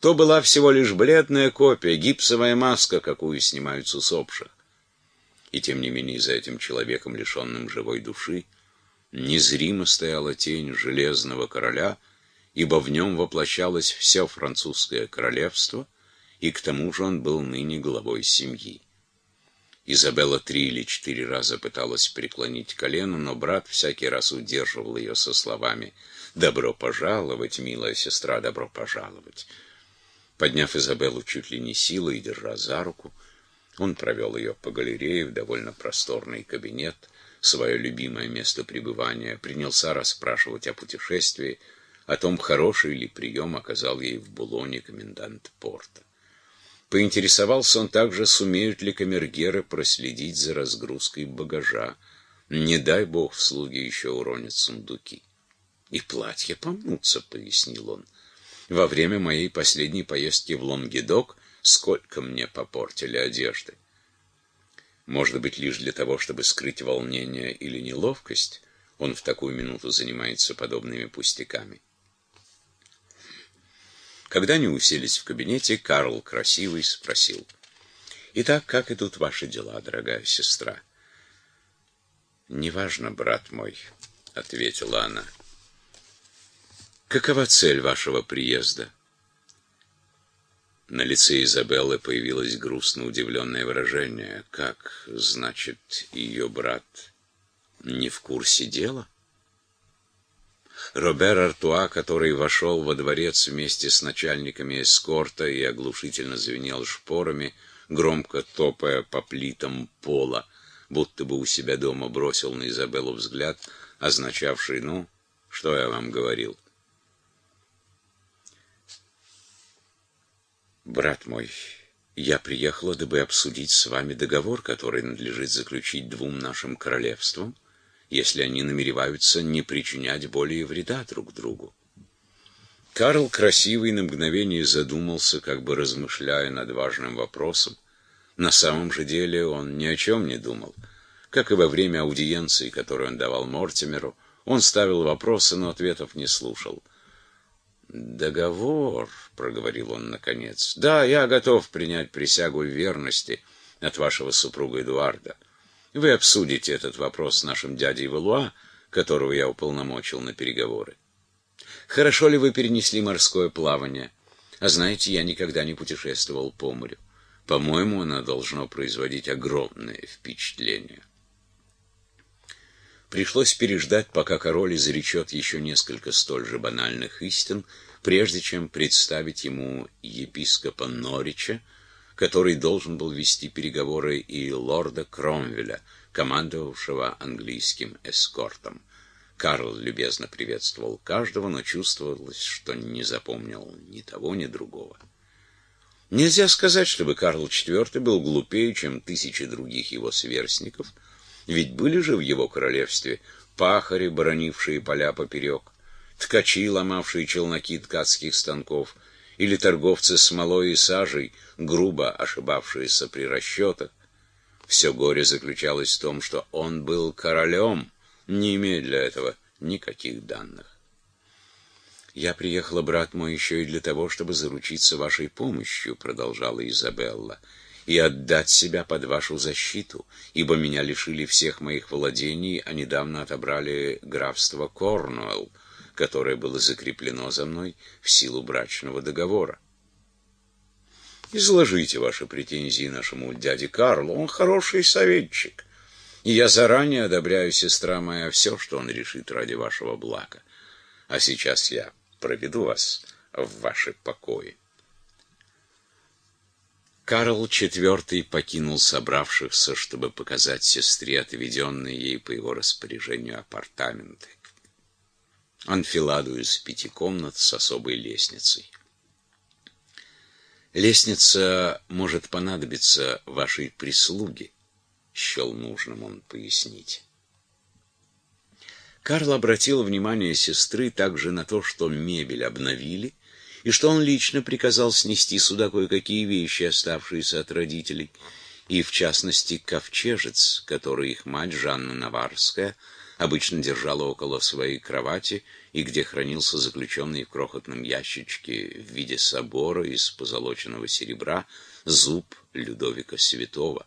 То была всего лишь бледная копия, гипсовая маска, какую снимают с усопших. И тем не менее за этим человеком, лишенным живой души, незримо стояла тень железного короля, ибо в нем воплощалось все французское королевство, и к тому же он был ныне главой семьи. Изабелла три или четыре раза пыталась преклонить колено, но брат всякий раз удерживал ее со словами «Добро пожаловать, милая сестра, добро пожаловать». Подняв Изабеллу чуть ли не силой и держа за руку, он провел ее по галерее в довольно просторный кабинет, свое любимое место пребывания, принялся расспрашивать о путешествии, о том, хороший ли прием оказал ей в Булоне комендант порта. Поинтересовался он также, сумеют ли камергеры проследить за разгрузкой багажа. Не дай бог, в слуги еще уронят сундуки. И платья помнутся, пояснил он. Во время моей последней поездки в Лонгедок сколько мне попортили одежды. Может быть, лишь для того, чтобы скрыть волнение или неловкость, он в такую минуту занимается подобными пустяками. Когда они уселись в кабинете, Карл Красивый спросил. «Итак, как идут ваши дела, дорогая сестра?» «Неважно, брат мой», — ответила она. «Какова цель вашего приезда?» На лице Изабеллы появилось грустно удивленное выражение. Как, значит, ее брат не в курсе дела? Робер Артуа, который вошел во дворец вместе с начальниками эскорта и оглушительно звенел шпорами, громко топая по плитам пола, будто бы у себя дома бросил на Изабеллу взгляд, означавший «ну, что я вам говорил». Брат мой, я приехала, дабы обсудить с вами договор, который надлежит заключить двум нашим королевствам, если они намереваются не причинять более вреда друг другу. Карл Красивый на мгновение задумался, как бы размышляя над важным вопросом. На самом же деле он ни о чем не думал. Как и во время аудиенции, которую он давал Мортимеру, он ставил вопросы, но ответов не слушал. «Договор», — проговорил он наконец. «Да, я готов принять присягу верности от вашего супруга Эдуарда. Вы обсудите этот вопрос с нашим дядей Валуа, которого я уполномочил на переговоры. Хорошо ли вы перенесли морское плавание? А знаете, я никогда не путешествовал по морю. По-моему, оно должно производить огромное впечатление». Пришлось переждать, пока король изречет еще несколько столь же банальных истин, прежде чем представить ему епископа Норича, который должен был вести переговоры, и лорда Кромвеля, командовавшего английским эскортом. Карл любезно приветствовал каждого, но чувствовалось, что не запомнил ни того, ни другого. Нельзя сказать, чтобы Карл IV был глупее, чем тысячи других его сверстников — ведь были же в его королевстве пахари, боронившие поля поперек, ткачи, ломавшие челноки ткацких станков, или торговцы смолой и сажей, грубо ошибавшиеся при расчетах. Все горе заключалось в том, что он был королем, не имея для этого никаких данных. «Я приехала, брат мой, еще и для того, чтобы заручиться вашей помощью», — продолжала Изабелла и отдать себя под вашу защиту, ибо меня лишили всех моих владений, а недавно отобрали графство Корнуэлл, которое было закреплено за мной в силу брачного договора. Изложите ваши претензии нашему дяде Карлу, он хороший советчик, и я заранее одобряю, сестра моя, все, что он решит ради вашего блага. А сейчас я проведу вас в ваши покои. Карл IV покинул собравшихся, чтобы показать сестре отведенные ей по его распоряжению апартаменты. Анфиладу из пяти комнат с особой лестницей. Лестница может понадобиться вашей прислуге, счел нужным он пояснить. Карл обратил внимание сестры также на то, что мебель обновили, и что он лично приказал снести сюда кое-какие вещи, оставшиеся от родителей, и, в частности, ковчежец, который их мать, Жанна Наварская, обычно держала около своей кровати и где хранился заключенный в крохотном ящичке в виде собора из позолоченного серебра зуб Людовика Святого.